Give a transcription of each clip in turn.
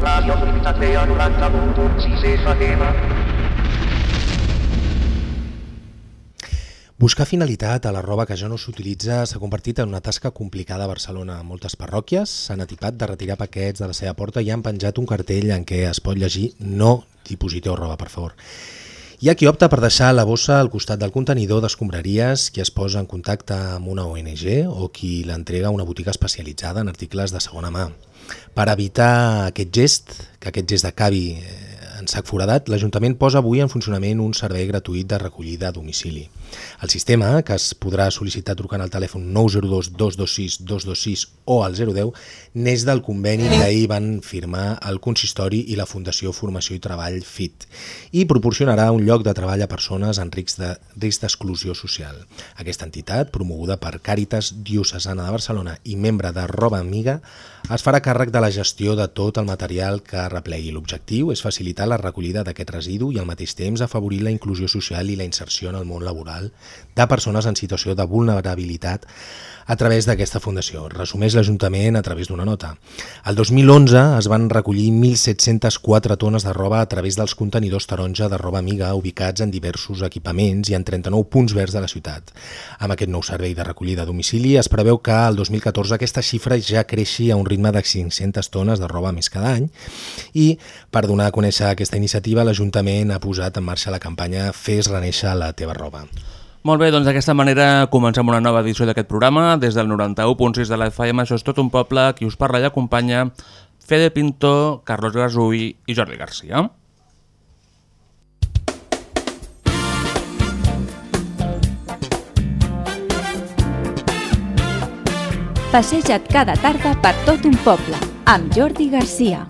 Radio Comunitat Vella 90.6 FM. Buscar finalitat a la roba que ja no s'utilitza s'ha convertit en una tasca complicada a Barcelona. Moltes parròquies s'han atipat de retirar paquets de la seva porta i han penjat un cartell en què es pot llegir no dipositeu roba, per favor. Hi ha qui opta per deixar la bossa al costat del contenidor d'escombraries, qui es posa en contacte amb una ONG o qui l'entrega a una botiga especialitzada en articles de segona mà. Per evitar aquest gest, que aquest gest acabi eh, en sac foradat, l'Ajuntament posa avui en funcionament un servei gratuït de recollida a domicili. El sistema, que es podrà sol·licitar trucant al telèfon 902 226 226 o al 010, neix del conveni que ahir van firmar el Consistori i la Fundació Formació i Treball FIT i proporcionarà un lloc de treball a persones en risc de d'exclusió social. Aquesta entitat, promoguda per Càritas Diocesana de Barcelona i membre de Roba Amiga, es farà càrrec de la gestió de tot el material que replegui. L'objectiu és facilitar la recollida d'aquest residu i al mateix temps afavorir la inclusió social i la inserció en el món laboral de persones en situació de vulnerabilitat a través d'aquesta fundació. Resumeix l'Ajuntament a través d'una nota. El 2011 es van recollir 1.704 tones de roba a través dels contenidors taronja de roba amiga ubicats en diversos equipaments i en 39 punts verds de la ciutat. Amb aquest nou servei de recollida a domicili es preveu que el 2014 aquesta xifra ja creixi a un ritme de 500 tones de roba més cada any i per donar a conèixer aquesta iniciativa l'Ajuntament ha posat en marxa la campanya Fes reneixer la teva roba. Molt bé, doncs d'aquesta manera comencem una nova edició d'aquest programa. Des del 91.6 de la FM, això és tot un poble, qui us parla i acompanya Fede Pinto, Carlos Gasull i Jordi Garcia. Passeja't cada tarda per tot un poble, amb Jordi Garcia.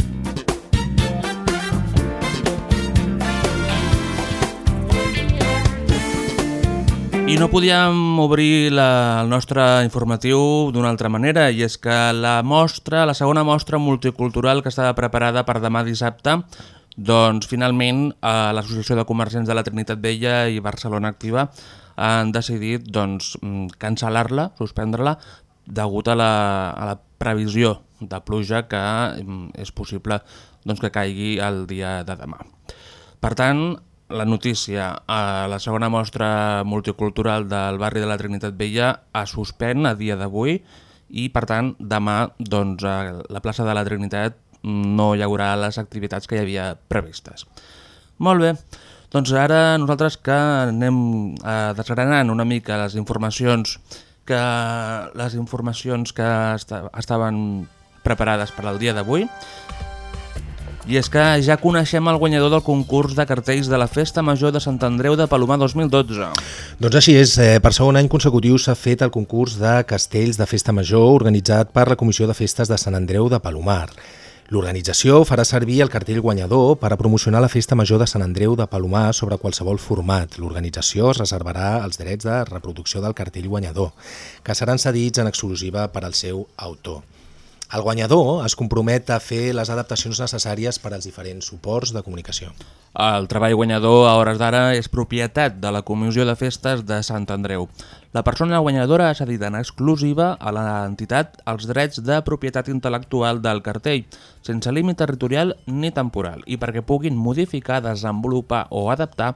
I no podíem obrir la, el nostre informatiu d'una altra manera, i és que la mostra, la segona mostra multicultural que estava preparada per demà dissabte, doncs finalment eh, l'Associació de Comerciants de la Trinitat Vella i Barcelona Activa han decidit doncs, mm, cancel·lar-la, suspendre-la, degut a la, a la previsió de pluja que mm, és possible doncs, que caigui el dia de demà. Per tant, la notícia, a la segona mostra multicultural del barri de la Trinitat Vella es suspèn a dia d'avui i per tant demà doncs, a la plaça de la Trinitat no hi haurà les activitats que hi havia previstes. Molt bé, doncs ara nosaltres que anem eh, desgranant una mica les informacions que les informacions que estaven preparades per al dia d'avui i és que ja coneixem el guanyador del concurs de cartells de la Festa Major de Sant Andreu de Palomar 2012. Doncs així és, eh, per segon any consecutiu s'ha fet el concurs de castells de Festa Major organitzat per la Comissió de Festes de Sant Andreu de Palomar. L'organització farà servir el cartell guanyador per a promocionar la Festa Major de Sant Andreu de Palomar sobre qualsevol format. L'organització es reservarà els drets de reproducció del cartell guanyador, que seran cedits en exclusiva per al seu autor. El guanyador es compromet a fer les adaptacions necessàries per als diferents suports de comunicació. El treball guanyador a hores d'ara és propietat de la Comissió de Festes de Sant Andreu. La persona guanyadora ha cedit en exclusiva a l'entitat els drets de propietat intel·lectual del cartell, sense límit territorial ni temporal, i perquè puguin modificar, desenvolupar o adaptar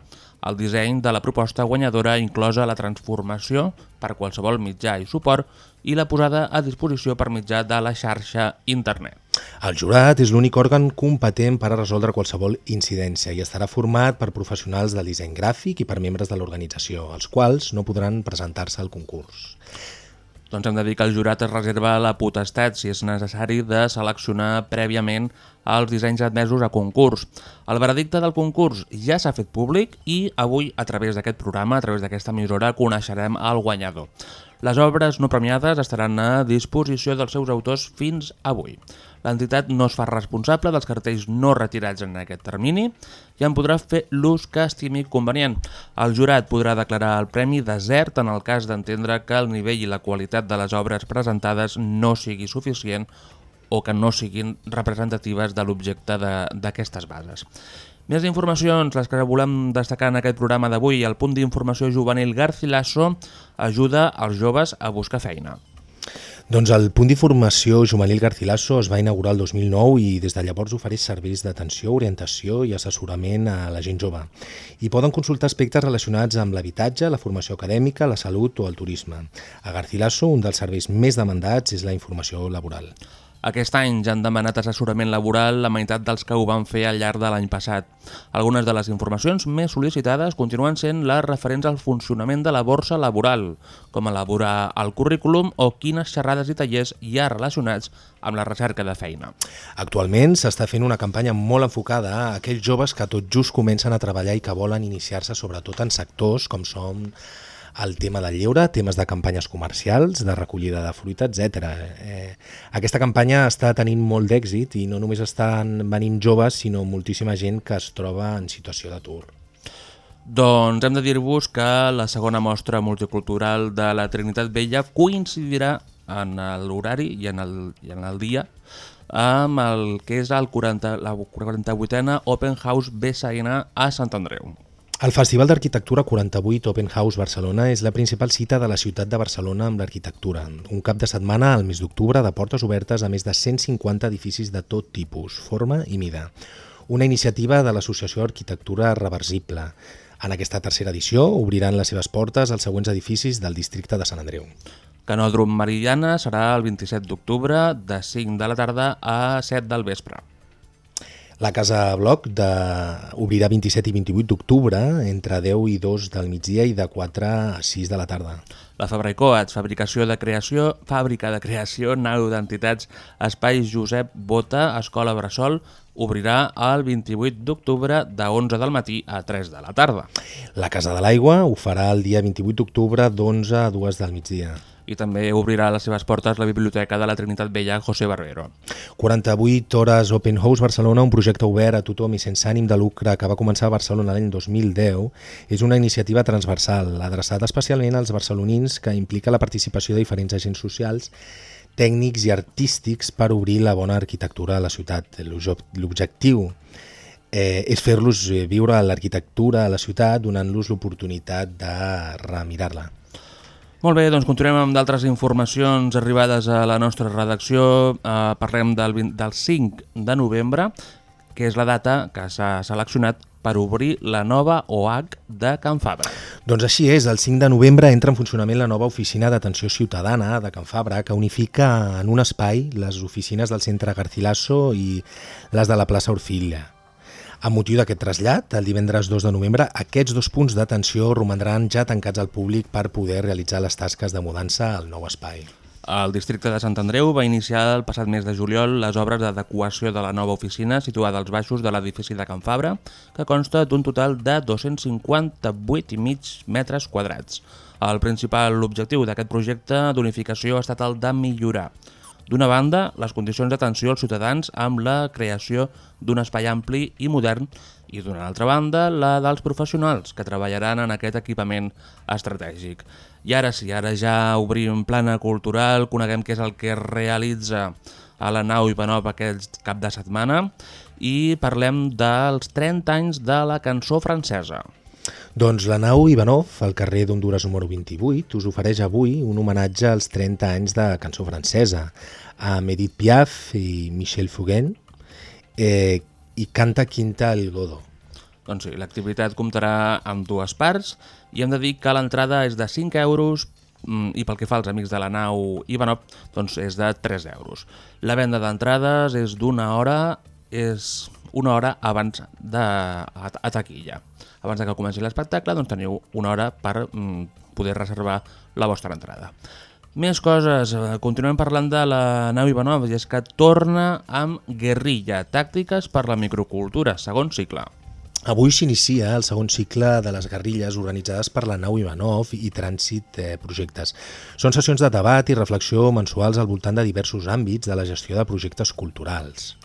el disseny de la proposta guanyadora inclosa la transformació per qualsevol mitjà i suport i la posada a disposició per mitjà de la xarxa internet. El jurat és l'únic òrgan competent per a resoldre qualsevol incidència i estarà format per professionals del disseny gràfic i per membres de l'organització, els quals no podran presentar-se al concurs. Doncs hem de dir que el jurat es reserva la potestat, si és necessari, de seleccionar prèviament els dissenys admesos a concurs. El veredicte del concurs ja s'ha fet públic i avui, a través d'aquest programa, a través d'aquesta emissora, coneixerem el guanyador. Les obres no premiades estaran a disposició dels seus autors fins avui. L'entitat no es fa responsable dels cartells no retirats en aquest termini i en podrà fer l'ús que estimi convenient. El jurat podrà declarar el premi desert en el cas d'entendre que el nivell i la qualitat de les obres presentades no sigui suficient o que no siguin representatives de l'objecte d'aquestes bases. Més informacions, les que volem destacar en aquest programa d'avui. El punt d'informació juvenil Garcilaso ajuda els joves a buscar feina. Doncs el punt d'informació juvenil Garcilaso es va inaugurar el 2009 i des de llavors ofereix serveis d'atenció, orientació i assessorament a la gent jove. I poden consultar aspectes relacionats amb l'habitatge, la formació acadèmica, la salut o el turisme. A Garcilaso, un dels serveis més demandats és la informació laboral. Aquest any ja han demanat assessorament laboral la meitat dels que ho van fer al llarg de l'any passat. Algunes de les informacions més sol·licitades continuen sent les referents al funcionament de la borsa laboral, com elaborar el currículum o quines xerrades i tallers hi ha relacionats amb la recerca de feina. Actualment s'està fent una campanya molt enfocada a aquells joves que tot just comencen a treballar i que volen iniciar-se sobretot en sectors com són el tema del lleure, temes de campanyes comercials, de recollida de fruita, etc. Eh, aquesta campanya està tenint molt d'èxit i no només estan venint joves, sinó moltíssima gent que es troba en situació d'atur. Doncs hem de dir-vos que la segona mostra multicultural de la Trinitat Vella coincidirà en l'horari i, en el, i en el dia amb el que és el 40, la 48a Open House BSN a Sant Andreu. El Festival d'Arquitectura 48 Open House Barcelona és la principal cita de la ciutat de Barcelona amb l'arquitectura. Un cap de setmana al mes d'octubre de portes obertes a més de 150 edificis de tot tipus, forma i mida. Una iniciativa de l'Associació Arquitectura Reversible. En aquesta tercera edició obriran les seves portes als següents edificis del districte de Sant Andreu. Canòdrom Mariana serà el 27 d'octubre de 5 de la tarda a 7 del vespre. La Casa Bloc de... obrirà 27 i 28 d'octubre entre 10 i 2 del migdia i de 4 a 6 de la tarda. La Fabra i Coats, fabricació de creació, fàbrica de creació, nau d'entitats, Espai Josep Bota, Escola Bressol, obrirà el 28 d'octubre de 11 del matí a 3 de la tarda. La Casa de l'Aigua ho farà el dia 28 d'octubre d'11 a 2 del migdia i també obrirà les seves portes la Biblioteca de la Trinitat Vella José Barbero. 48 hores Open House Barcelona, un projecte obert a tothom i sense ànim de lucre que va començar a Barcelona l'any 2010, és una iniciativa transversal, adreçada especialment als barcelonins que implica la participació de diferents agents socials tècnics i artístics per obrir la bona arquitectura a la ciutat. L'objectiu eh, és fer-los viure l'arquitectura a la ciutat donant-los l'oportunitat de remirar-la. Molt bé, doncs continuem amb d'altres informacions arribades a la nostra redacció. Eh, parlem del, 20, del 5 de novembre, que és la data que s'ha seleccionat per obrir la nova OH de Can Fabra. Doncs així és, el 5 de novembre entra en funcionament la nova oficina d'atenció ciutadana de Can Fabra, que unifica en un espai les oficines del centre Garcilaso i les de la plaça Orfilla. A motiu d'aquest trasllat, el divendres 2 de novembre, aquests dos punts d'atenció romandran ja tancats al públic per poder realitzar les tasques de mudança al nou espai. El districte de Sant Andreu va iniciar el passat mes de juliol les obres d'adequació de la nova oficina situada als baixos de l'edifici de Can Fabra, que consta d'un total de 258,5 metres quadrats. El principal objectiu d'aquest projecte d'unificació ha estat el de millorar D'una banda, les condicions d'atenció als ciutadans amb la creació d'un espai ampli i modern i d'una altra banda, la dels professionals que treballaran en aquest equipament estratègic. I ara sí, ara ja obrim plana cultural, coneguem què és el que realitza a la nau Ivanov aquest cap de setmana i parlem dels 30 anys de la cançó francesa. Doncs la nau Ivanov, al carrer d'Honduras número 28, us ofereix avui un homenatge als 30 anys de cançó francesa a Edith Piaf i Michel Fugain eh, i canta Quinta el Godó. Doncs sí, l'activitat comptarà amb dues parts i hem de dir que l'entrada és de 5 euros mm, i pel que fa als amics de la nau Ivanov doncs és de 3 euros. La venda d'entrades és d'una hora, és una hora abans de a, a taquilla abans de que comenci l'espectacle, doncs teniu una hora per mm, poder reservar la vostra entrada. Més coses, eh, continuem parlant de la nau Ivanov, i és que torna amb Guerrilla, tàctiques per la microcultura, segon cicle. Avui s'inicia el segon cicle de les guerrilles organitzades per la nau Ivanov i Trànsit eh, Projectes. Són sessions de debat i reflexió mensuals al voltant de diversos àmbits de la gestió de projectes culturals.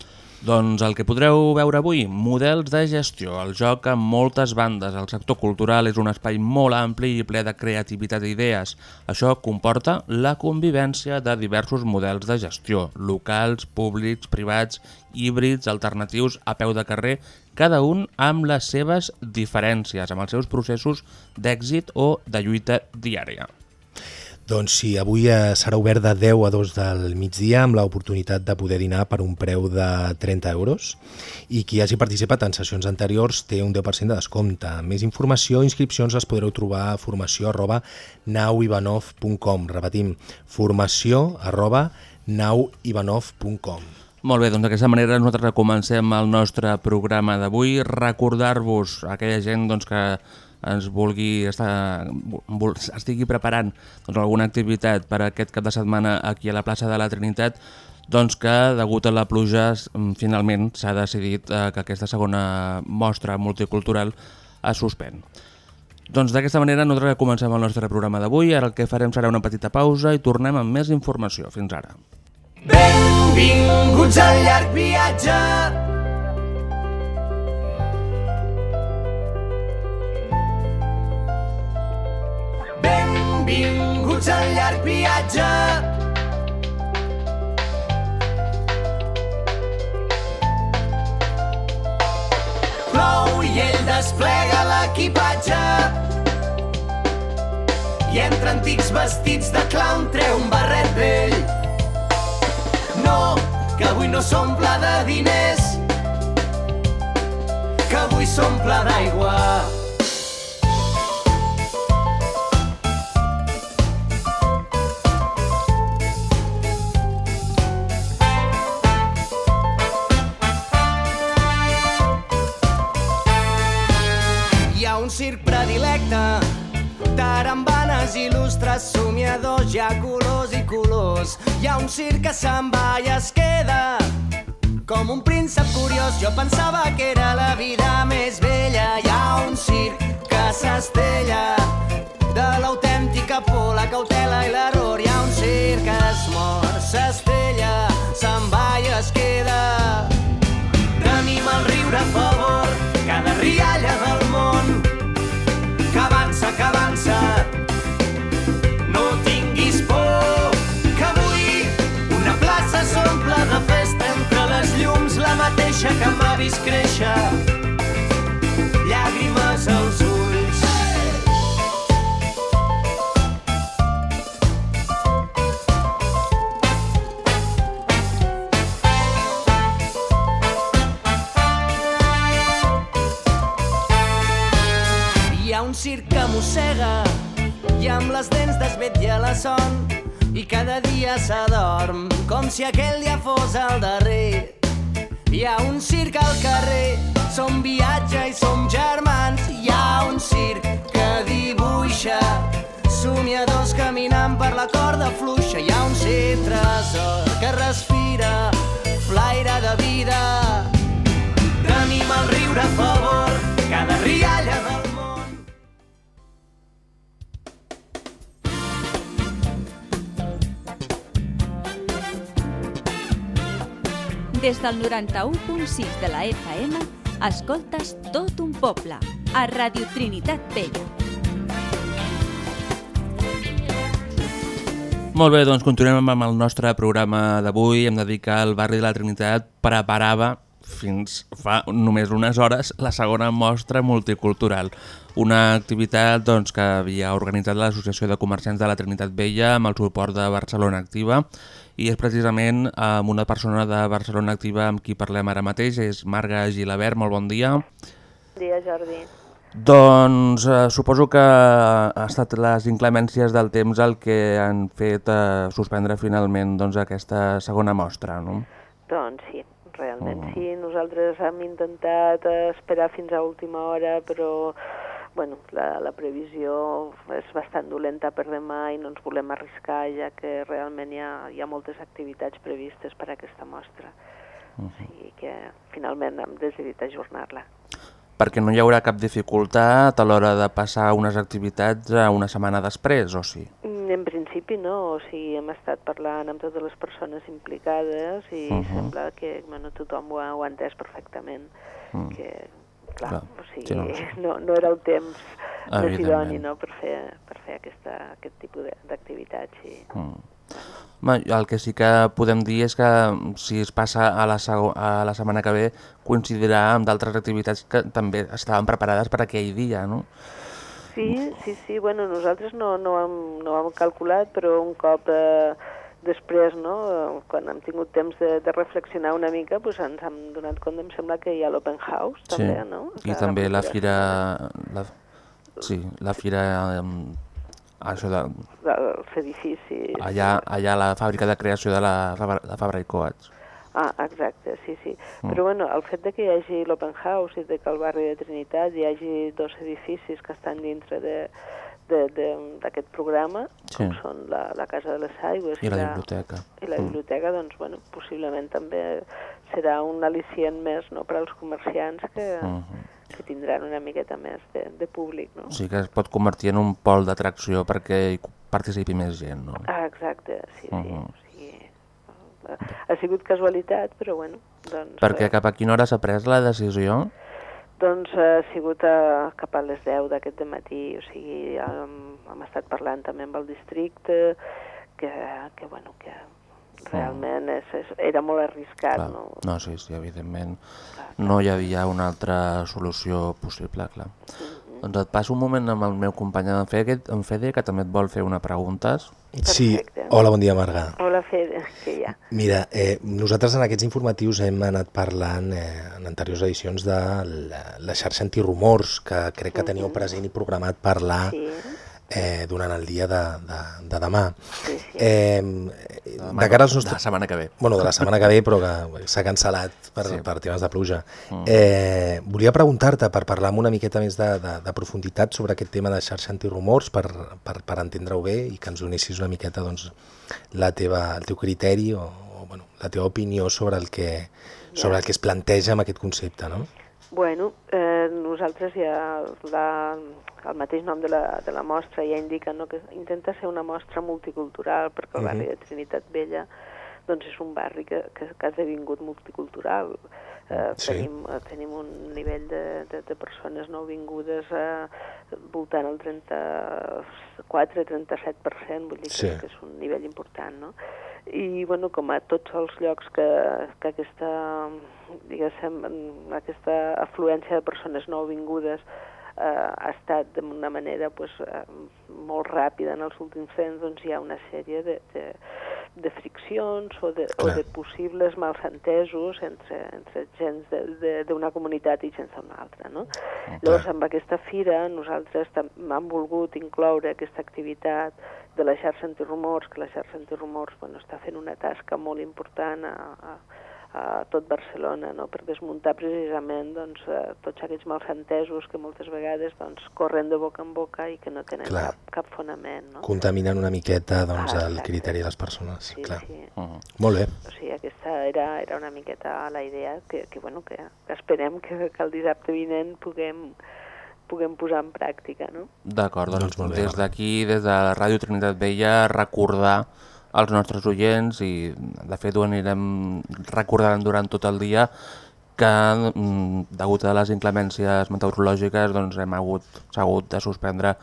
Doncs el que podreu veure avui, models de gestió, el joc amb moltes bandes. El sector cultural és un espai molt ampli i ple de creativitat i idees. Això comporta la convivència de diversos models de gestió, locals, públics, privats, híbrids, alternatius, a peu de carrer, cada un amb les seves diferències, amb els seus processos d'èxit o de lluita diària. Doncs sí, avui eh, serà obert de 10 a 2 del migdia amb l'oportunitat de poder dinar per un preu de 30 euros i qui hagi participat en sessions anteriors té un 10% de descompte. Més informació i inscripcions les podreu trobar a formació arroba nauivanov.com Repetim, formació arroba nauivanov.com Molt bé, doncs d'aquesta manera nosaltres comencem el nostre programa d'avui. Recordar-vos aquella gent doncs, que ens vulgui estar, vol, estigui preparant doncs, alguna activitat per aquest cap de setmana aquí a la plaça de la Trinitat, doncs que, degut a la pluja, finalment s'ha decidit eh, que aquesta segona mostra multicultural es suspèn. Doncs d'aquesta manera nosaltres comencem el nostre programa d'avui, ara el que farem serà una petita pausa i tornem amb més informació. Fins ara. Benvinguts al llarg viatge Benvinguts al llarg viatge. Plou i ell desplega l'equipatge. I entre antics vestits de clown treu un barret vell no, que avui no s'omple de diners, que avui s'omple d'aigua. Un circ predilecte tarambanes il·lustres, somiadors, hi ha colors i colors. Hi ha un circ que se'n va i es queda com un príncep curiós. Jo pensava que era la vida més vella. Hi ha un circ que s'estella de l'autèntica por, la cautela i l'error. Hi ha un circ que es mor, s'estella, se'n va i es queda. Tenim el riure a favor, cada rialla del món la mateixa que m'ha vist créixer. Llàgrimes als ulls. Hi ha un circ que mossega i amb les dents desvetlla la son i cada dia s'adorm com si aquell dia fos el darrer. Hi ha un circ al carrer, som viatge i som germans. Hi ha un circ que dibuixa somiadors caminant per la corda fluixa. Hi ha un circ tresor que respira flaire de vida. Tenim el riure a favor, cada rialla del Des del 91.6 de la FM, escoltes tot un poble, a Radio Trinitat Vella. Molt bé, doncs continuem amb el nostre programa d'avui. Hem de dir que el barri de la Trinitat preparava fins fa només unes hores la segona mostra multicultural, una activitat doncs, que havia organitzat l'Associació de Comerciants de la Trinitat Vella amb el suport de Barcelona Activa i és precisament amb una persona de Barcelona Activa amb qui parlem ara mateix, és Marga Gilabert, molt bon dia. Bon dia, Jordi. Doncs eh, suposo que ha estat les inclemències del temps el que han fet eh, suspendre finalment doncs, aquesta segona mostra, no? Doncs sí, realment Oh. sí. Nosaltres hem intentat eh, esperar fins a última hora, però bueno, la, la previsió és bastant dolenta per demà i no ens volem arriscar, ja que realment hi ha, hi ha moltes activitats previstes per a aquesta mostra. Uh -huh. O sigui que finalment hem decidit ajornar-la. Perquè no hi haurà cap dificultat a l'hora de passar unes activitats a una setmana després, o sí? Mm, En principi no, o sigui, hem estat parlant amb totes les persones implicades i uh Mhm. -huh. sembla que bueno, tothom ho ha, ho ha entès perfectament, Mm. que clar, Clar, o sigui, sí, no. no, no era el temps més Evidentment. idoni no, per fer, per fer aquesta, aquest tipus de- d'activitats. I... Mm. El que sí que podem dir és que mm, si es passa a la, a la setmana que ve coincidirà amb d'altres activitats que també estaven preparades per aquell dia, no? Sí, sí, sí, bueno, nosaltres no, no, ho hem, no ho hem calculat, però un cop eh, després, no, quan hem tingut temps de, de reflexionar una mica, doncs ens hem donat compte, em sembla que hi ha l'Open House, també, no? I també la fira... La, sí, la fira... em, això de, dels edificis. allà, allà la fàbrica de creació de la, de Fabra i Coats. Ah, exacte, sí, sí. Mm. Però bueno, el fet de que hi hagi l'Open House i de que al barri de Trinitat hi hagi dos edificis que estan dintre de- d'aquest programa, Sí. com són la, la Casa de les Aigües I la biblioteca. i la Mm. biblioteca, doncs, bueno, possiblement també serà un al·licient més no, per als comerciants que, Mhm. que tindran una miqueta més de, de públic, no? O sigui que es pot convertir en un pol d'atracció perquè hi participi més gent, no? Ah, exacte, sí, sí. Mhm. O sigui, eh, ha sigut casualitat, però bueno, doncs... Perquè eh, cap a quina hora s'ha pres la decisió? Doncs ha sigut a, cap a les 10 d'aquest matí, o sigui, hem, hem estat parlant també amb el districte, que, que bueno, que realment és, és, era molt arriscat, Clar. no? No, sí, sí, evidentment. No hi havia una altra solució possible, clar. Doncs et passo un moment amb el meu company en Fede, en Fede que també et vol fer una preguntes. Sí, Perfecte. hola, bon dia, Marga. Hola, Fede, que hi ha? Mira, eh, nosaltres en aquests informatius hem anat parlant eh, en anteriors edicions de la, la xarxa antirumors, que crec que teníeu present i programat parlar Sí, eh, durant el dia de, de, de demà. sí, sí. Eh, de cara als De la nostres... setmana que ve. Bueno, de la setmana que ve, però que s'ha cancel·lat per, Sí. sí. per temes de pluja. Mm. Eh, volia preguntar-te, per parlar amb una miqueta més de, de, de profunditat sobre aquest tema de xarxa antirumors, per, per, per entendre-ho bé i que ens donessis una miqueta doncs, la teva, el teu criteri o, o bueno, la teva opinió sobre el, que, sobre el que es planteja amb aquest concepte, no? Bueno, eh, nosaltres ja la, el mateix nom de la, de la mostra ja indica no, que intenta ser una mostra multicultural perquè el barri de Trinitat Vella doncs és un barri que, que, que ha esdevingut multicultural. Eh, Sí. tenim, eh, tenim un nivell de, de, de persones nouvingudes eh, voltant al 34-37%, vull dir que, Sí. que és un nivell important, no? I, bueno, com a tots els llocs que, que aquesta, diguéssim, aquesta afluència de persones nouvingudes eh, ha estat d'una manera pues, eh, molt ràpida en els últims temps, doncs hi ha una sèrie de, de, de friccions o de, o de possibles malsentesos entre, entre gens d'una comunitat i gens d'una altra. No? Llavors, amb aquesta fira, nosaltres hem volgut incloure aquesta activitat de la xarxa antirumors, que la xarxa antirumors bueno, està fent una tasca molt important a, a, a tot Barcelona no? per desmuntar precisament doncs, eh, tots aquests malsentesos que moltes vegades doncs, corren de boca en boca i que no tenen Clar. cap, cap fonament. No? Contaminant una miqueta doncs, Ah, el criteri de les persones. Sí, Clar. sí. Uh Molt bé. O sigui, aquesta era, era una miqueta la idea que, que, bueno, que, que esperem que, que el dissabte vinent puguem, puguem posar en pràctica, no? D'acord, doncs, Doncs bé, des d'aquí, des de la Ràdio Trinitat Vella, recordar als nostres oients i de fet ho anirem recordant durant tot el dia que mm, degut a les inclemències meteorològiques doncs hem hagut, hagut de suspendre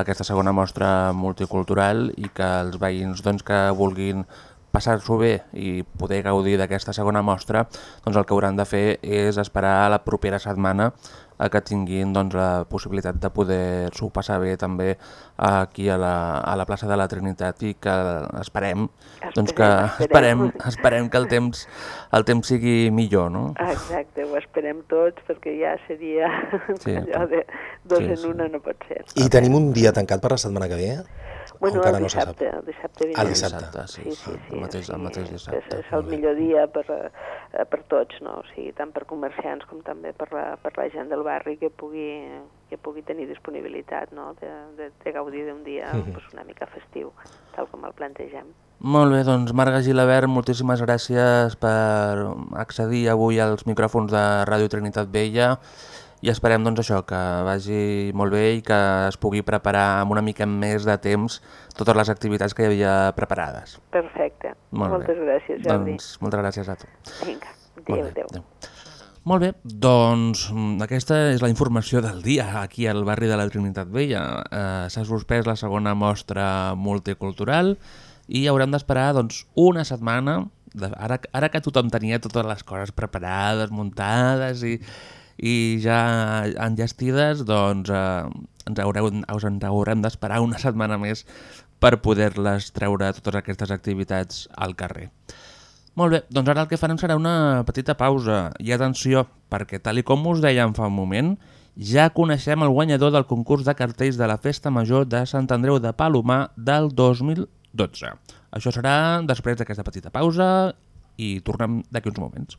aquesta segona mostra multicultural i que els veïns doncs, que vulguin passar-s'ho bé i poder gaudir d'aquesta segona mostra, doncs el que hauran de fer és esperar a la propera setmana a que tinguin doncs, la possibilitat de poder-s'ho passar bé també aquí a la, a la plaça de la Trinitat i que esperem, doncs que Esperem, esperem, que el temps, el temps sigui millor, no? Exacte, ho esperem tots perquè ja seria Sí, allò de dos sí, en sí. una no pot ser. I tenim un dia tancat per la setmana que ve? O Bueno, encara el no se sap? dissabte, el dissabte vinent. El dissabte. sí, Sí, sí, sí. el mateix, o el mateix dissabte. És, és el millor dia per, eh, per tots, no? O sigui, tant per comerciants com també per la, per la gent del barri que pugui, que pugui tenir disponibilitat, no? De, de, de gaudir d'un dia pues, una mica festiu, tal com el plantegem. Molt bé, doncs Marga Gilabert, moltíssimes gràcies per accedir avui als micròfons de Ràdio Trinitat Vella i esperem doncs, això que vagi molt bé i que es pugui preparar amb una mica més de temps totes les activitats que hi havia preparades. Perfecte. Molt Moltes bé. gràcies, Jordi. Doncs moltes gràcies a tu. Vinga, adéu, adéu. adéu. Molt bé, doncs aquesta és la informació del dia aquí al barri de la Trinitat Vella. Eh, S'ha suspès la segona mostra multicultural i haurem d'esperar doncs, una setmana, de, ara, ara que tothom tenia totes les coses preparades, muntades i, i ja enllestides, doncs eh, ens, haureu, us ens haurem d'esperar una setmana més per poder-les treure totes aquestes activitats al carrer. Molt bé, doncs ara el que farem serà una petita pausa. I atenció, perquè tal i com us dèiem fa un moment, ja coneixem el guanyador del concurs de cartells de la Festa Major de Sant Andreu de Palomar del 2012. Això serà després d'aquesta petita pausa i tornem d'aquí uns moments.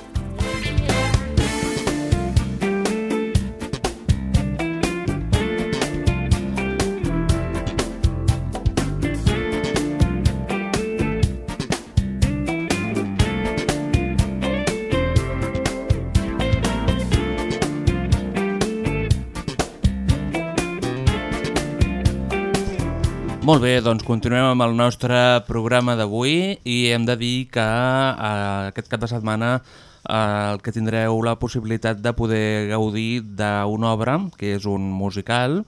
Molt bé, doncs continuem amb el nostre programa d'avui i hem de dir que eh, aquest cap de setmana eh, el que tindreu la possibilitat de poder gaudir d'una obra que és un musical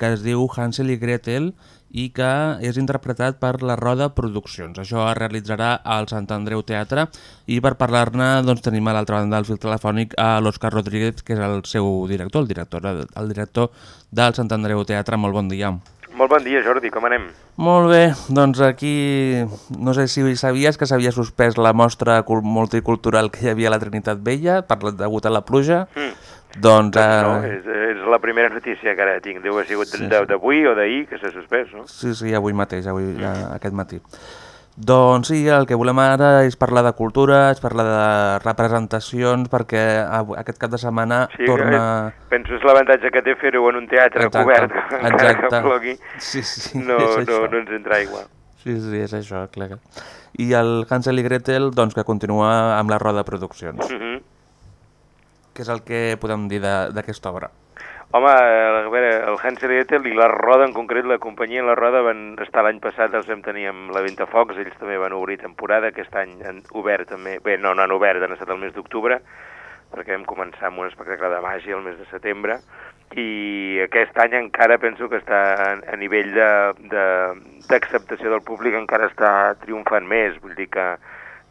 que es diu Hansel i Gretel i que és interpretat per la Roda Produccions. Això es realitzarà al Sant Andreu Teatre i per parlar-ne doncs, tenim a l'altra banda del fil telefònic a l'Òscar Rodríguez, que és el seu director, el director, el director del Sant Andreu Teatre. Molt bon dia. Molt bon dia, Jordi, com anem? Molt bé, doncs aquí no sé si sabies que s'havia suspès la mostra cul- multicultural que hi havia a la Trinitat Vella per degut a la pluja. Mm. Doncs, No, eh, és, és la primera notícia que ara tinc. Deu haver sigut Sí, sí. d'avui o d'ahir que s'ha suspès, no? sí, sí, avui mateix, avui, ja, aquest matí. Doncs sí, el que volem ara és parlar de cultura, és parlar de representacions, perquè aquest cap de setmana Sí, torna... eh, penso és l'avantatge que té fer-ho en un teatre Exacte, cobert, que encara exacte. que plogui, Sí, sí, no, no, no ens entra aigua. Sí, sí, és això, clar. I el Hansel i Gretel, doncs, que continua amb la Roda Produccions. Mm -hmm. Què és el que podem dir de- d'aquesta obra? Home, a veure, el Hansel i i la Roda en concret, la companyia La Roda van estar l'any passat, els vam tenir amb la Ventafocs, ells també van obrir temporada, aquest any han obert també, bé, no, no han obert, han estat el mes d'octubre, perquè vam començar amb un espectacle de màgia el mes de setembre, i aquest any encara penso que està a, nivell de- de- d'acceptació de, del públic encara està triomfant més, vull dir que,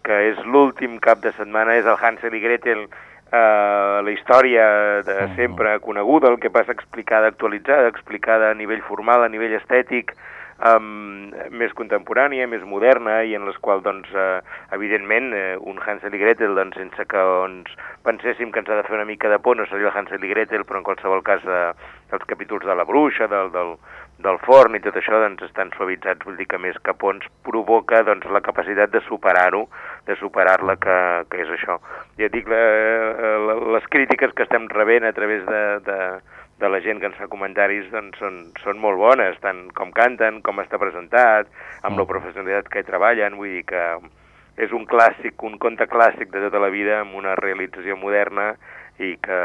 que és l'últim cap de setmana, és el Hansel i Gretel, eh, la història de sempre coneguda, el que passa explicada, actualitzada, explicada a nivell formal, a nivell estètic, um, més contemporània, més moderna, i en les quals, doncs, eh, evidentment, eh, un Hansel i Gretel, doncs, sense que ens penséssim que ens ha de fer una mica de por, no seria el Hansel i Gretel, però en qualsevol cas eh, els capítols de la bruixa, del, del, del forn i tot això doncs, estan suavitzats, vull dir que més ens provoca doncs, la capacitat de superar-ho, de superar-la, que, que és això. Ja dic, la, la, les crítiques que estem rebent a través de, de, de la gent que ens fa comentaris doncs, són, són molt bones, tant com canten, com està presentat, amb la professionalitat que hi treballen, vull dir que és un clàssic, un conte clàssic de tota la vida amb una realització moderna i que,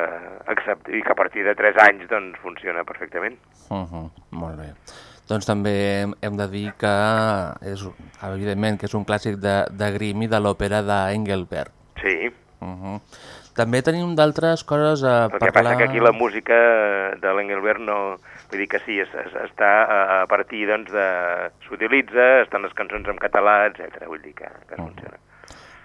accept, i que a partir de 3 anys doncs, funciona perfectament. Uh -huh, molt bé. Doncs també hem- hem de dir que és, evidentment, que és un clàssic de, de Grimm i de l'òpera d'Engelbert. Sí, Uh -huh. També tenim d'altres coses a el que parlar... passa que aquí la música de l'Engelbert no... Vull dir que sí, es, es, està a, partir doncs, de... s'utilitza, estan les cançons en català, etc. Vull dir que, que funciona.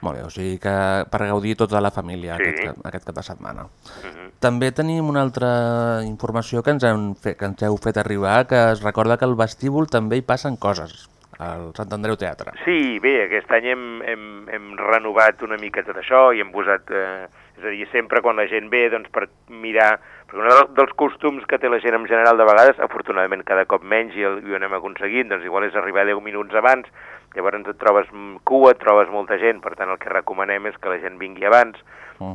Molt bé, o sigui que per gaudir tota la família Sí. aquest, aquest cap de setmana. Uh -huh. També tenim una altra informació que ens, hem fet, que ens heu fet arribar, que es recorda que al vestíbul també hi passen coses, al Sant Andreu Teatre. Sí, bé, aquest any hem, hem, hem renovat una mica tot això i hem posat, eh, és a dir, sempre quan la gent ve, doncs per mirar, perquè un del- dels costums que té la gent en general de vegades, afortunadament cada cop menys i, el, i ho anem aconseguint, doncs igual és arribar 10 minuts abans, llavors et trobes cua, et trobes molta gent, per tant el que recomanem és que la gent vingui abans,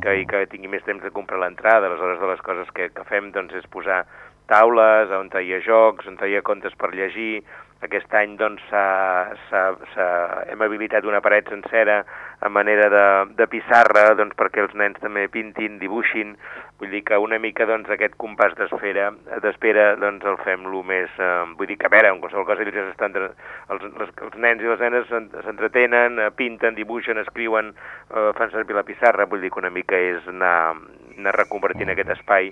que, i que tingui més temps de comprar l'entrada, aleshores de les coses que, que fem doncs és posar taules on hi ha jocs, on hi ha contes per llegir, aquest any doncs, s'ha- s'ha- s'ha- hem habilitat una paret sencera a manera de, de pissarra doncs, perquè els nens també pintin, dibuixin, vull dir que una mica doncs, aquest compàs d'espera d'espera doncs, el fem lo més... Eh, vull dir que, a veure, en qualsevol cosa ells estan, els, les, els nens i les nenes s'en- s'entretenen, eh, pinten, dibuixen, escriuen, eh, fan servir la pissarra, vull dir que una mica és anar, anar reconvertint aquest espai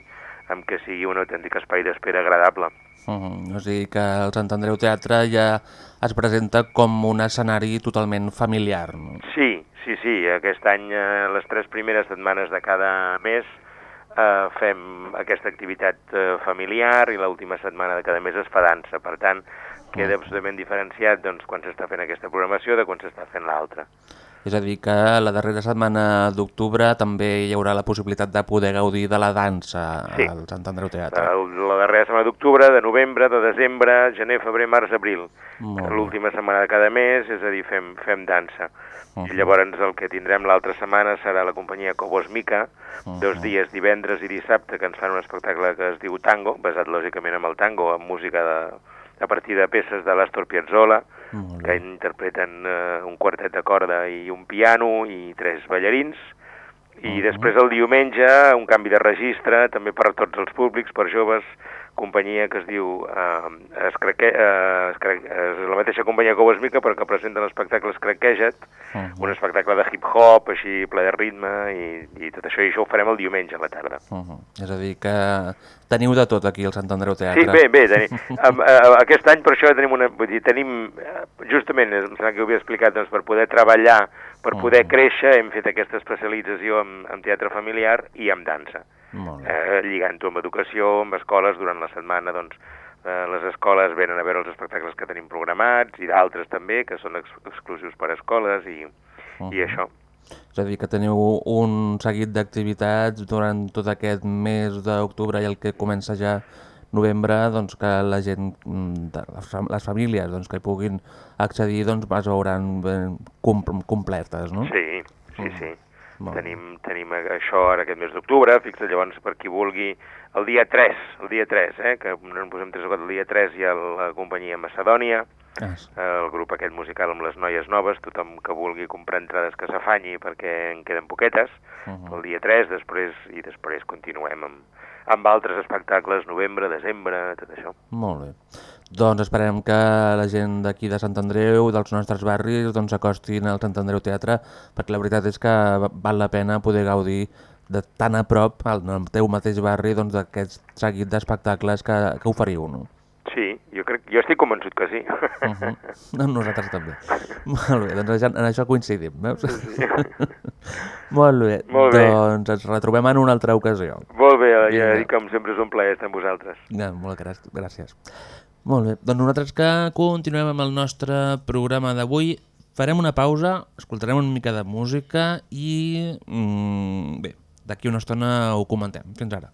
en què sigui un autèntic espai d'espera agradable. Uh -huh. O sigui que el Sant Andreu Teatre ja es presenta com un escenari totalment familiar. no? Sí, sí, sí. Aquest any, eh, les tres primeres setmanes de cada mes, eh, fem aquesta activitat eh, familiar i l'última setmana de cada mes es fa dansa. Per tant, queda absolutament diferenciat doncs, quan s'està fent aquesta programació de quan s'està fent l'altra. És a dir, que la darrera setmana d'octubre també hi haurà la possibilitat de poder gaudir de la dansa Sí. al Sant Andreu Teatre. La, darrera setmana d'octubre, de novembre, de desembre, gener, febrer, març, abril. L'última setmana de cada mes, és a dir, fem, fem dansa. Uh-huh. I llavors el que tindrem l'altra setmana serà la companyia Cobos Mica, Uh-huh. dos dies, divendres i dissabte, que ens fan un espectacle que es diu Tango, basat lògicament en el tango, amb música de, a partir de peces de l'Astor Piazzolla, que interpreten eh, un quartet de corda i un piano i tres ballarins, i després el diumenge un canvi de registre, també per a tots els públics, per joves, companyia que es diu eh, Escraque, eh, Escraque, és la mateixa companyia que Mica, però que presenta l'espectacle Escraqueja't, uh -huh. un espectacle de hip-hop, així ple de ritme, i, i tot això, i això ho farem el diumenge a la tarda. Uh -huh. És a dir, que teniu de tot aquí al Sant Andreu Teatre. Sí, bé, bé, tenim, um, uh, aquest any per això tenim una... Vull dir, tenim, uh, justament, em sembla que ho havia explicat, doncs, per poder treballar, per poder uh -huh. créixer, hem fet aquesta especialització en, en teatre familiar i en dansa. Bé. Eh, lligant-ho amb educació, amb escoles, durant la setmana, doncs, eh, les escoles venen a veure els espectacles que tenim programats i d'altres també, que són ex exclusius per a escoles i, uh -huh. i això. És a dir, que teniu un seguit d'activitats durant tot aquest mes d'octubre i el que comença ja novembre, doncs que la gent, mm, les fam- les famílies doncs, que hi puguin accedir doncs, es veuran ben com completes, no? Sí, sí, Mm. Molt. Tenim, tenim això ara aquest mes d'octubre, fixa't llavors per qui vulgui, el dia 3, el dia 3, eh, que no en posem 3 o 4, el dia 3 hi ha la companyia Macedònia, Ah, sí. el grup aquest musical amb les noies noves, tothom que vulgui comprar entrades que s'afanyi perquè en queden poquetes, Uh -huh. el dia 3, després i després continuem amb, amb altres espectacles, novembre, desembre, tot això. Molt bé. Doncs esperem que la gent d'aquí de Sant Andreu, dels nostres barris, doncs s'acostin al Sant Andreu Teatre, perquè la veritat és que va- val la pena poder gaudir de tan a prop, al teu mateix barri, doncs d'aquest seguit d'espectacles que, que oferiu, no? Sí, jo, crec, jo estic convençut que sí. Uh -huh. no, Nosaltres també. Molt bé, doncs en això coincidim, veus? Molt bé, Molt bé. doncs ens retrobem en una altra ocasió. Molt bé, ja dic, com sempre és un plaer estar amb vosaltres. Ja, molt gràcies. Molt bé, doncs nosaltres que continuem amb el nostre programa d'avui, farem una pausa, escoltarem una mica de música i mm, bé, d'aquí una estona ho comentem. Fins ara.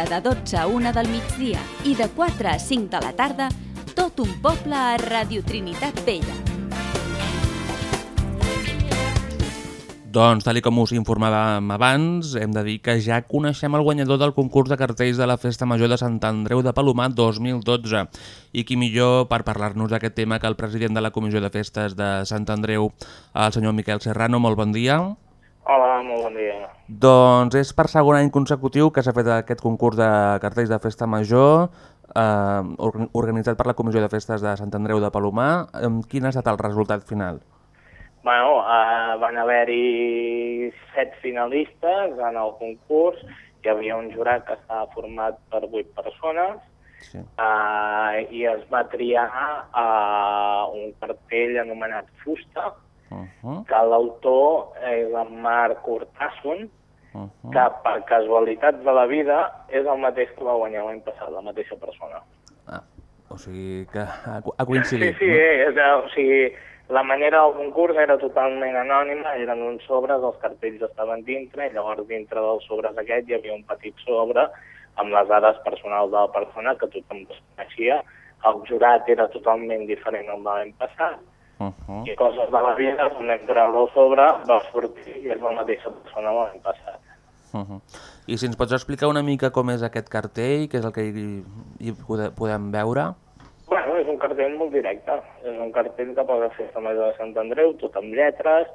Dia de 12 a 1 del migdia i de 4 a 5 de la tarda, tot un poble a Radio Trinitat Vella. Doncs, tal com us informàvem abans, hem de dir que ja coneixem el guanyador del concurs de cartells de la Festa Major de Sant Andreu de Palomar 2012. I qui millor per parlar-nos d'aquest tema que el president de la Comissió de Festes de Sant Andreu, el senyor Miquel Serrano. Molt bon dia. Hola, molt bon dia. Doncs és per segon any consecutiu que s'ha fet aquest concurs de cartells de Festa Major eh, orga- organitzat per la Comissió de Festes de Sant Andreu de Palomar. Quin ha estat el resultat final? Bueno, uh, van haver-hi set finalistes en el concurs. Hi havia un jurat que estava format per vuit persones Sí. uh, i es va triar uh, un cartell anomenat Fusta, Uh -huh, que l'autor és en Marc Hurtasun, uh -huh. que per casualitat de la vida és el mateix que va guanyar l'any passat, la mateixa persona. Ah, o sigui que ha, ha coincidit. Sí, sí, eh, és, eh, o sigui, la manera del concurs era totalment anònima, eren uns sobres, els cartells estaven dintre, i llavors dintre dels sobres aquests hi havia un petit sobre amb les dades personals de la persona que tothom desconeixia. El jurat era totalment diferent al de l'any passat, Uh -huh. i coses de la vida, quan vam treure el sobre, va sortir i és la mateixa persona de l'any passat. Uh -huh. I si ens pots explicar una mica com és aquest cartell, què és el que hi, hi pode- podem veure? Bueno, és un cartell molt directe. És un cartell que posa Festa Major de Sant Andreu, tot amb lletres,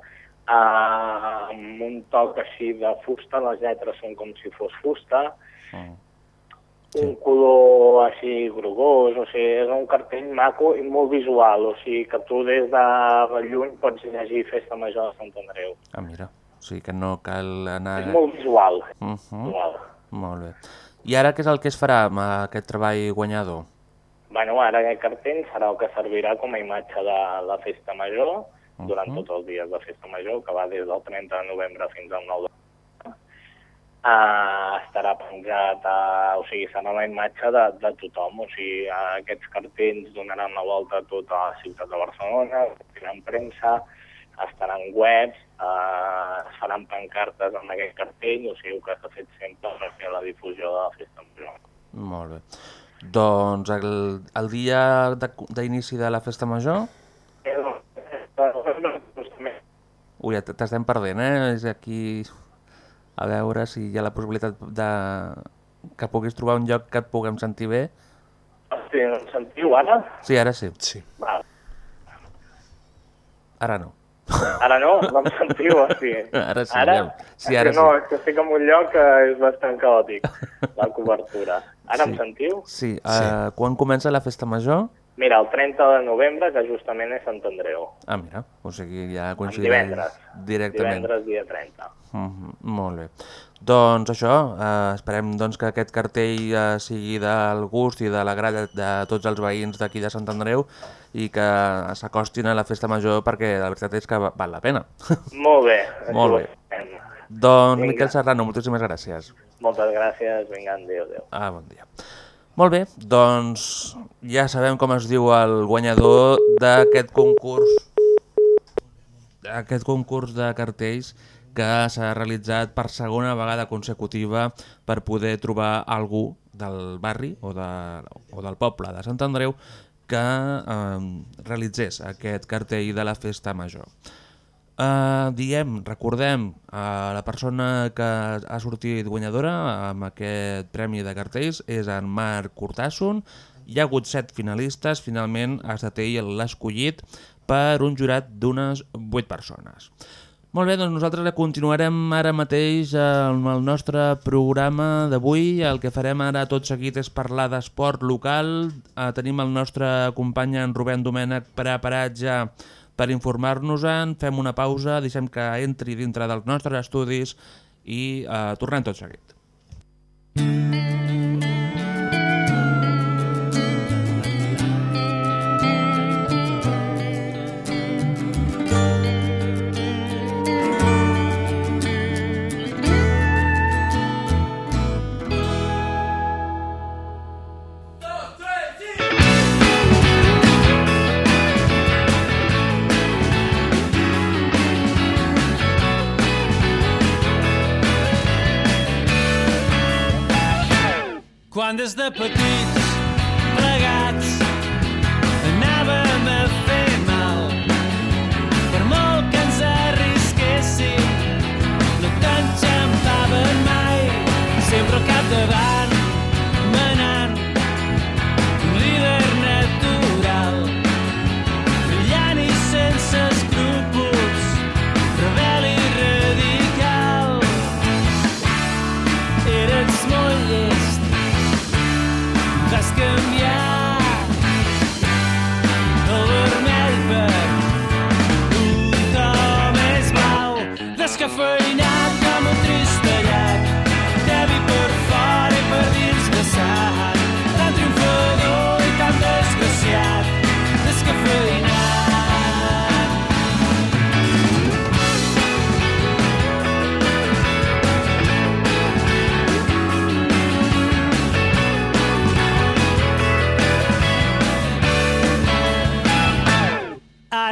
eh, amb un toc així de fusta, les lletres són com si fos fusta, Mm. Un color així grogós, o sigui, és un cartell maco i molt visual, o sigui que tu des de lluny pots llegir Festa Major de Sant Andreu. Ah, mira. O sigui que no cal anar... És molt visual. Uh -huh. visual. Molt bé. I ara què és el que es farà amb aquest treball guanyador? Bueno, ara aquest cartell serà el que servirà com a imatge de la Festa Major durant Mhm. tots els dies de Festa Major, que va des del 30 de novembre fins al 9 de Uh, estarà penjat, uh, o sigui, serà la imatge de, de tothom, o sigui, uh, aquests cartells donaran la volta a tota la ciutat de Barcelona, tindran premsa, estaran webs, uh, es faran pancartes amb aquest cartell, o sigui, el que s'ha fet sempre per fer la difusió de la festa major. Molt bé. Doncs el, el dia de- d'inici de, de la festa major... Ui, t'estem perdent, eh? És aquí... A veure si hi ha la possibilitat de... que puguis trobar un lloc que et puguem sentir bé. Hosti, em sentiu ara? Sí, ara sí. Sí. Ara no. ara no? No em sentiu, hosti. Ara sí, Ara? Sí, ara que no, sí. és que estic en un lloc que és bastant caòtic, la cobertura. Ara Sí. em sentiu? Sí, uh, quan comença la festa major? Mira, el 30 de novembre, que justament és Sant Andreu. Ah, mira, o sigui, ja coincideix directament. Divendres, dia 30. Mhm, molt bé. Doncs això, eh, esperem doncs, que aquest cartell eh, sigui del gust i de l'agrat de, de tots els veïns d'aquí de Sant Andreu i que s'acostin a la festa major perquè la veritat és que va- val la pena. Molt bé. Molt bé. doncs, Vinga. Miquel Serrano, moltíssimes gràcies. Moltes gràcies, vinga, adéu, adéu. Ah, bon dia. Molt bé, doncs ja sabem com es diu el guanyador d'aquest concurs aquest concurs de cartells que s'ha realitzat per segona vegada consecutiva per poder trobar algú del barri o, de, o del poble de Sant Andreu que eh, realitzés aquest cartell de la festa major. Uh, diem, recordem, uh, la persona que ha sortit guanyadora amb aquest premi de cartells és en Marc Cortasson. Hi ha hagut set finalistes, finalment ha estat ell l'escollit per un jurat d'unes 8 persones. Molt bé, doncs nosaltres continuarem ara mateix amb el nostre programa d'avui. El que farem ara tot seguit és parlar d'esport local. Eh, tenim el nostre company en Rubén Domènech preparat ja per informar-nos-en. Fem una pausa, deixem que entri dintre dels nostres estudis i eh, tornem tot seguit. Quan Capdavant, manant, líder natural. Brillant i sense escrúpols, rebel i radical. Eres molt llest, vas canviar el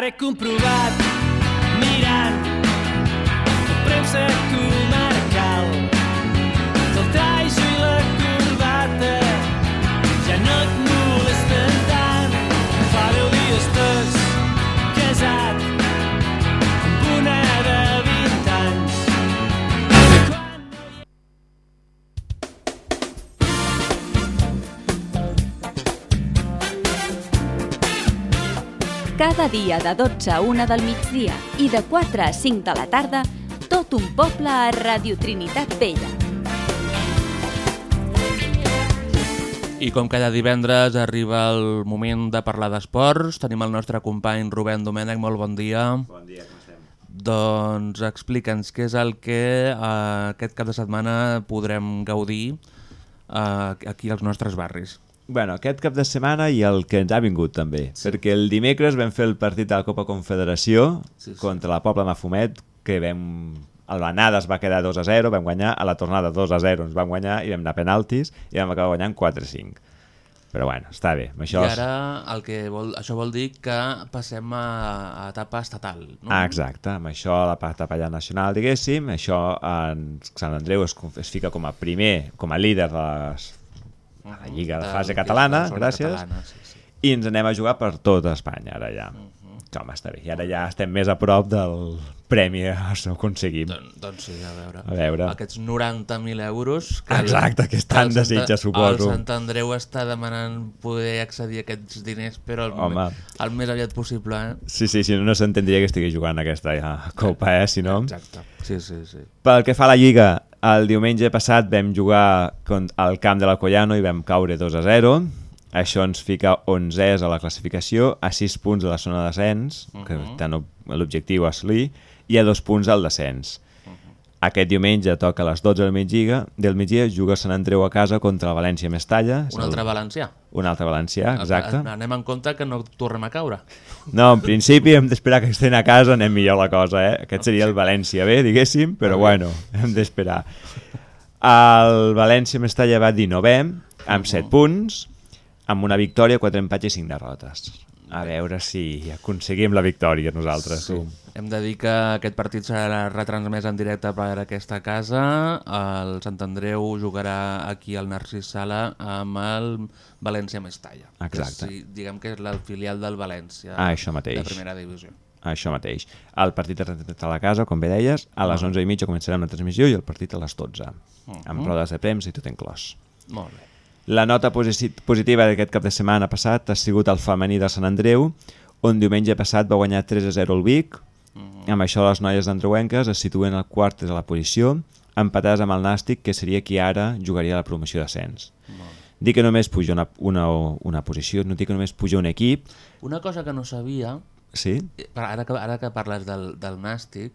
Ara he comprovat, Cada dia de 12 a 1 del migdia i de 4 a 5 de la tarda, tot un poble a Radio Trinitat Vella. I com cada divendres arriba el moment de parlar d'esports, tenim el nostre company Rubén Domènech, molt bon dia. Bon dia, com estem? Doncs explica'ns què és el que eh, aquest cap de setmana podrem gaudir eh, aquí als nostres barris. Bueno, aquest cap de setmana i el que ens ha vingut també, sí. perquè el dimecres vam fer el partit de la Copa Confederació Sí, sí. contra la Pobla Mafumet, que vam... El l'anada es va quedar 2 a 0, vam guanyar, a la tornada 2 a 0 ens vam guanyar i vam anar a penaltis i vam acabar guanyant 4 a 5. Però bueno, està bé. Això I ara el que vol, això vol dir que passem a, a etapa estatal. No? Ah, exacte, amb això la part allà nacional, diguéssim, això en Sant Andreu es, es fica com a primer, com a líder de, les, de la Lliga de fase catalana, gràcies, catalana, sí, sí. i ens anem a jugar per tota Espanya ara ja. Home, està bé, i ara ja estem més a prop del premi que aconseguim. Don, doncs sí, a veure. A veure. Aquests 90.000 euros... Que Exacte, que és tan el Sant- desitja, suposo. El Sant Andreu està demanant poder accedir a aquests diners, però el, Home. el més aviat possible. Eh? Sí, sí, si no, no s'entendria que estigui jugant aquesta ja, copa, eh, si no... Exacte. Sí, sí, sí. Pel que fa a la Lliga, el diumenge passat vam jugar al camp de l'Alcoyano i vam caure 2 a 0. Això ens fica 11 a la classificació, a 6 punts de la zona de descens, que tenen l'objectiu a assolir, i a 2 punts al descens. Aquest diumenge toca a les 12 del migdia, del migdia juga Sant Andreu a casa contra el València Mestalla. Un el- altre valencià. Un altre valencià, exacte. Anem en compte que no tornem a caure. No, en principi hem d'esperar que estén a casa, anem millor la cosa, eh? Aquest seria el València B, diguéssim, però bueno, hem d'esperar. El València Mestalla va 19è, amb 7 punts, amb una victòria, 4 empats i 5 derrotes. A veure si aconseguim la victòria nosaltres, tu. Hem de dir que aquest partit serà retransmès en directe per aquesta casa. El Sant Andreu jugarà aquí al Narcís Sala amb el València Mestalla. Exacte. Que sí, diguem que és el filial del València Ah, això mateix. de primera divisió. Això mateix. El partit retransmet a la casa, com bé deies, a les 11 i mitja començarem la transmissió i el partit a les 12, amb rodes de premsa i tot inclòs. Molt bé. La nota posi- positiva d'aquest cap de setmana passat ha sigut el femení de Sant Andreu, on diumenge passat va guanyar 3 a 0 el Vic. Amb això les noies d'Andreuenques es situen al quart de la posició, empatades amb el Nàstic, que seria qui ara jugaria la promoció d'ascens. Dic que només puja una, una, una posició, no dic que només puja un equip, Una cosa que no sabia, sí? eh, ara que, ara que parles del, del Nàstic,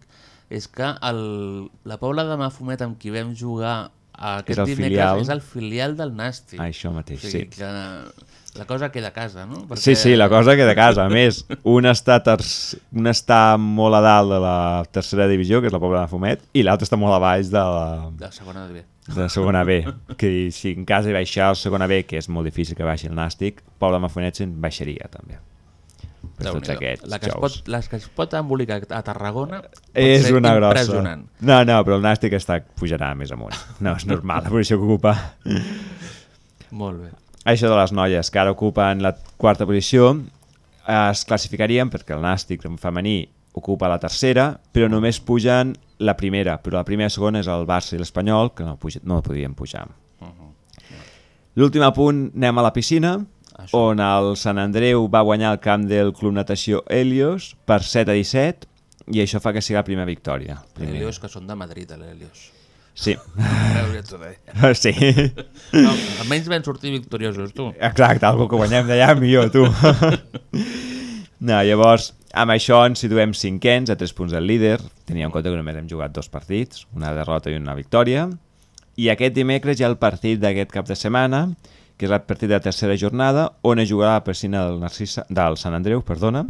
és que el, la Pobla de Mafumet amb qui vam jugar aquest el dimecres filial. és el filial del Nàstic. Això mateix, o sigui sí. Que la cosa queda a casa, no? Sí, sí, la cosa que de casa. A més, un està, terç... un està molt a dalt de la tercera divisió, que és la Pobla de Fumet, i l'altre està molt a baix de la, De segona de bé. de la segona B. Que si en cas de baixar el segona B, que és molt difícil que baixi el Nàstic, Pobla de Mafumet se'n baixaria també. Per tots aquests la que es xous. pot, les que es pot embolicar a Tarragona És una grossa. No, no, però el Nàstic està, pujarà més amunt. No, és normal, la posició que ocupa. Molt bé. Això de les noies, que ara ocupen la quarta posició, es classificarien perquè el Nàstic en femení ocupa la tercera, però només pugen la primera, però la primera i segona és el Barça i l'Espanyol, que no, puja, no podien pujar. L'últim apunt, anem a la piscina, Això. on el Sant Andreu va guanyar el camp del Club Natació Helios per 7 a 17, i això fa que sigui la primera victòria. Primer. Helios, que són de Madrid, l'Helios. Sí. Sí. No, almenys vam sortir victoriosos, tu. Exacte, algo que guanyem d'allà millor, tu. no, llavors, amb això ens situem cinquens, a 3 punts del líder. Tenia en compte que només hem jugat dos partits, una derrota i una victòria. I aquest dimecres hi ha el partit d'aquest cap de setmana, que és el partit de la tercera jornada, on es jugarà a la piscina del, Narcisa, del Sant Andreu, perdona,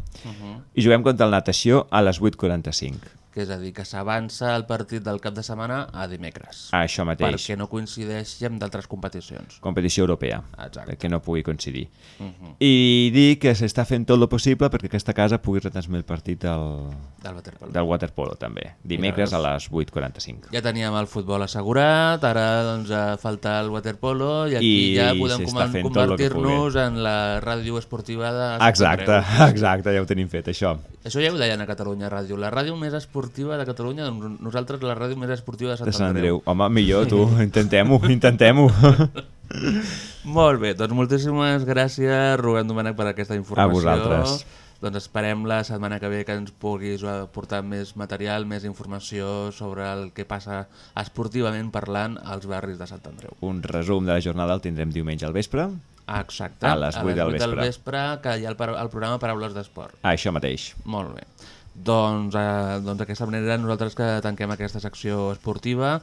i juguem contra el Natació a les 8.45. Que és a dir, que s'avança el partit del cap de setmana a dimecres. Això mateix. Perquè no coincideixi amb d'altres competicions. competició europea, Exacte. perquè no pugui coincidir. Uh -huh. I dir que s'està fent tot el possible perquè aquesta casa pugui retransmetre el partit del, Del waterpolo. del waterpolo també, dimecres a les 8.45. Ja teníem el futbol assegurat, ara doncs falta el waterpolo i aquí I ja podem convertir-nos en la ràdio esportiva de Exacte, exacte, ja ho tenim fet, això. Això ja ho deien a Catalunya Ràdio. La ràdio més esportiva de Catalunya, doncs nosaltres la ràdio més esportiva de Sant, De Sant Andreu. Andreu. Home, millor, tu, intentem-ho, intentem-ho. Molt bé, doncs moltíssimes gràcies, Rubén Domènech, per aquesta informació. A vosaltres. doncs esperem la setmana que ve que ens puguis aportar més material, més informació sobre el que passa esportivament parlant als barris de Sant Andreu. Un resum de la jornada el tindrem diumenge al vespre. Exacte. A les 8 del del vespre. vespre, que hi ha el, el programa Paraules d'Esport. Això mateix. Molt bé. Doncs, eh, doncs d'aquesta manera nosaltres que tanquem aquesta secció esportiva.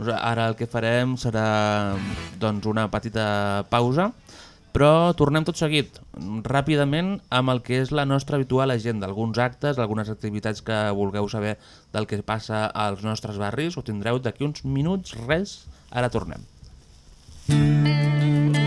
Ara el que farem serà doncs, una petita pausa, però tornem tot seguit, ràpidament, amb el que és la nostra habitual agenda, alguns actes, algunes activitats que vulgueu saber del que passa als nostres barris, ho tindreu d'aquí uns minuts, res, ara tornem. Quan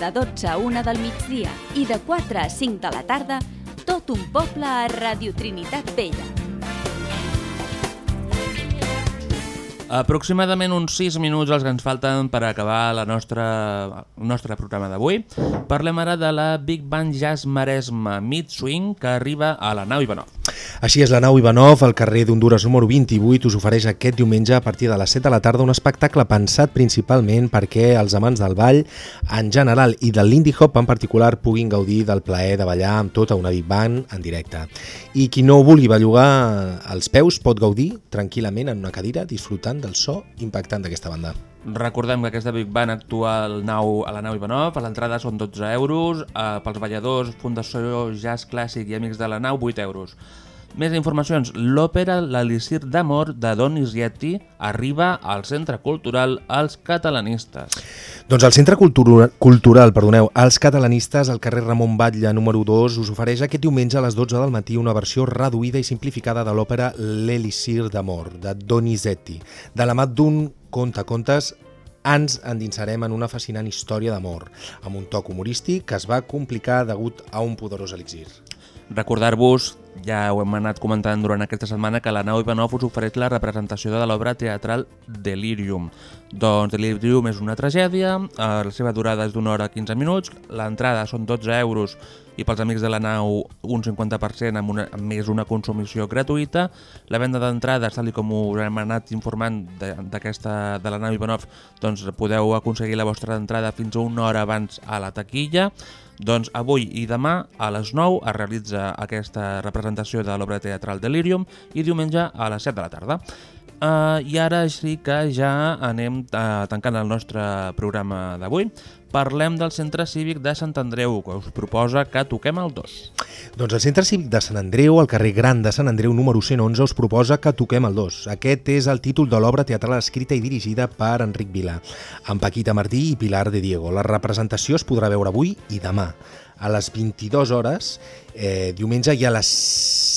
de 12 a 1 del migdia i de 4 a 5 de la tarda, tot un poble a Radio Trinitat Vella. Aproximadament uns 6 minuts els que ens falten per acabar la nostra, el nostre programa d'avui. Parlem ara de la Big Band Jazz Maresma Mid Swing que arriba a la nau Ivanov. Així és, la nau Ivanov, al carrer d'Honduras número 28, us ofereix aquest diumenge a partir de les 7 de la tarda un espectacle pensat principalment perquè els amants del ball en general i del Lindy Hop en particular puguin gaudir del plaer de ballar amb tota una Big Band en directe. I qui no vulgui bellugar els peus pot gaudir tranquil·lament en una cadira disfrutant del so impactant d'aquesta banda. Recordem que aquesta Big Band actua al nau, a la nau Ivanov, a l'entrada són 12 euros, eh, pels balladors, Fundació Jazz Clàssic i Amics de la Nau, 8 euros. Més informacions, l'òpera L'Elisir d'Amor de Donizetti arriba al Centre Cultural Els Catalanistes. Doncs el Centre Cultura, Cultural perdoneu, Els Catalanistes, al carrer Ramon Batlle número 2, us ofereix aquest diumenge a les 12 del matí una versió reduïda i simplificada de l'òpera L'Elisir d'Amor, de Donizetti. De la mà d'un contacontes ens endinsarem en una fascinant història d'amor, amb un toc humorístic que es va complicar degut a un poderós elixir. Recordar-vos, ja ho hem anat comentant durant aquesta setmana, que la nau Ivanov us ofereix la representació de l'obra teatral Delirium. Doncs Delirium és una tragèdia, eh, la seva durada és d'una hora 15 minuts, l'entrada són 12 euros i pels amics de la nau un 50% amb, una, amb més una consumició gratuïta. La venda d'entrades, tal com us hem anat informant de- d'aquesta de la nau Ivanov, doncs podeu aconseguir la vostra entrada fins a una hora abans a la taquilla. Doncs avui i demà a les 9 es realitza aquesta representació de l'obra teatral Delirium i diumenge a les 7 de la tarda. Uh, I ara sí que ja anem uh, tancant el nostre programa d'avui. Parlem del Centre Cívic de Sant Andreu, que us proposa que toquem el 2. Doncs el Centre Cívic de Sant Andreu, al carrer Gran de Sant Andreu, número 111, us proposa que toquem el 2. Aquest és el títol de l'obra teatral escrita i dirigida per Enric Vila, amb Paquita Martí i Pilar de Diego. La representació es podrà veure avui i demà, a les 22 hores, eh, diumenge i a les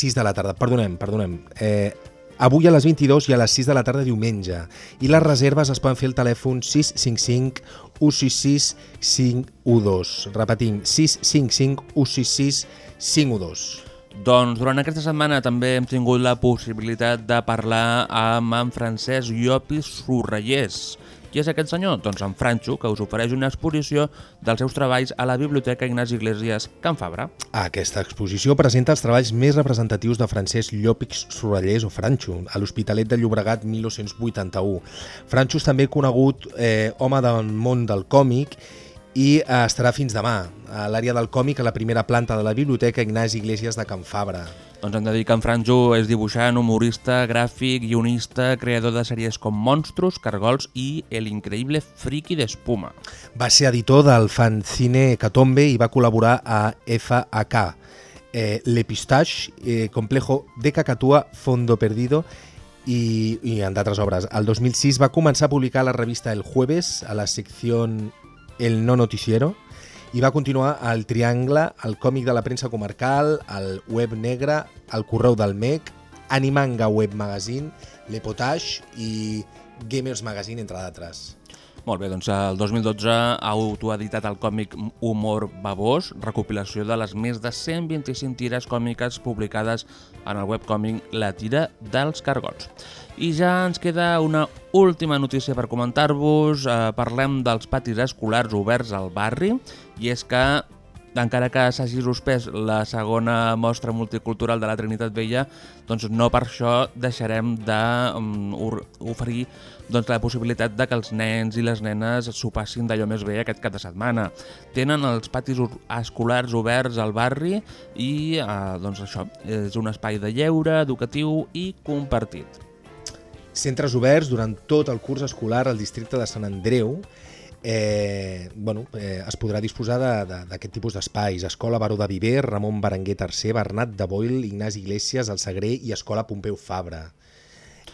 6 de la tarda. Perdonem, perdonem. Eh, avui a les 22 i a les 6 de la tarda diumenge. I les reserves es poden fer al telèfon 655 166 512. Repetim, 655 166 512. Doncs durant aquesta setmana també hem tingut la possibilitat de parlar amb en Francesc Llopis Sorrellers. Qui és aquest senyor? Doncs en Franxo, que us ofereix una exposició dels seus treballs a la Biblioteca Ignasi Iglesias Can Fabra. Aquesta exposició presenta els treballs més representatius de Francesc Llopix Sorrellers o Franxo, a l'Hospitalet de Llobregat 1981. Franxo és també conegut eh, home del món del còmic i eh, estarà fins demà a l'àrea del còmic a la primera planta de la Biblioteca Ignasi Iglesias de Can Fabra. Doncs hem de dir que en Franjo és dibuixant, humorista, gràfic, guionista, creador de sèries com Monstros, Cargols i El increïble friki d'espuma. Va ser editor del fanzine Catombe i va col·laborar a FAK, eh, Le Pistache, eh, Complejo de Cacatua, Fondo Perdido i, i en d'altres obres. El 2006 va començar a publicar la revista El Jueves a la secció El No Noticiero i va continuar al Triangle, al còmic de la premsa comarcal, al Web Negre, al Correu del MEC, Animanga Web Magazine, Le Potage i Gamers Magazine, entre d'altres. Molt bé, doncs el 2012 ha autoeditat el còmic Humor Babós, recopilació de les més de 125 tires còmiques publicades en el webcòmic La tira dels cargots. I ja ens queda una última notícia per comentar-vos. Eh, parlem dels patis escolars oberts al barri i és que encara que s'hagi suspès la segona mostra multicultural de la Trinitat Vella, doncs no per això deixarem d'oferir doncs, la possibilitat de que els nens i les nenes s'ho passin d'allò més bé aquest cap de setmana. Tenen els patis escolars oberts al barri i eh, doncs això és un espai de lleure, educatiu i compartit. Centres oberts durant tot el curs escolar al districte de Sant Andreu eh, bueno, eh, es podrà disposar d'aquest tipus d'espais. Escola Baró de Viver, Ramon Berenguer III, Bernat de Boil, Ignasi Iglesias, el Sagrer i Escola Pompeu Fabra.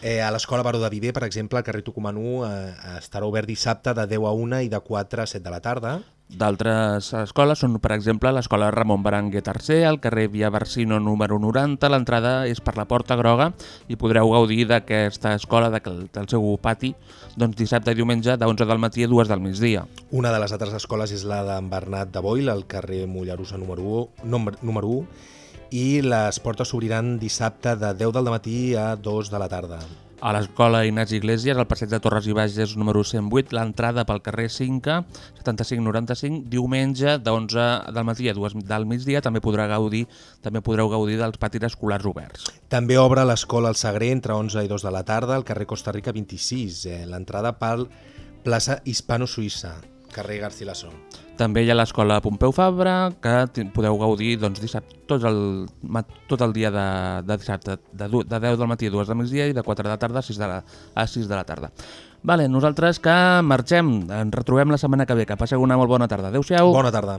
Eh, a l'Escola Baró de Viver, per exemple, al carrer Tucumanú eh, estarà obert dissabte de 10 a 1 i de 4 a 7 de la tarda. D'altres escoles són, per exemple, l'escola Ramon Berenguer III, al carrer Via Barsino número 90. L'entrada és per la Porta Groga i podreu gaudir d'aquesta escola, del seu pati, doncs dissabte i diumenge de 11 del matí a 2 del migdia. Una de les altres escoles és la d'en Bernat de Boil, al carrer Mollerussa número 1, número, número 1 i les portes s'obriran dissabte de 10 del matí a 2 de la tarda. A l'escola Ignasi Iglesias, al passeig de Torres i Bages número 108, l'entrada pel carrer 5, 7595, diumenge de 11 del matí a 2 del migdia també podrà gaudir també podreu gaudir dels patis escolars oberts. També obre l'escola al Sagrer entre 11 i 2 de la tarda al carrer Costa Rica 26, eh, l'entrada pel plaça Hispano-Suïssa, carrer Garcilaso. També hi ha l'escola Pompeu Fabra, que podeu gaudir doncs, dissabte, tot, el, tot el dia de, de dissabte, de, de 10 del matí a 2 del migdia i de 4 de la tarda a 6 de la, a 6 de la tarda. Vale, nosaltres que marxem, ens retrobem la setmana que ve. Que passeu una molt bona tarda. Adéu-siau. Bona tarda.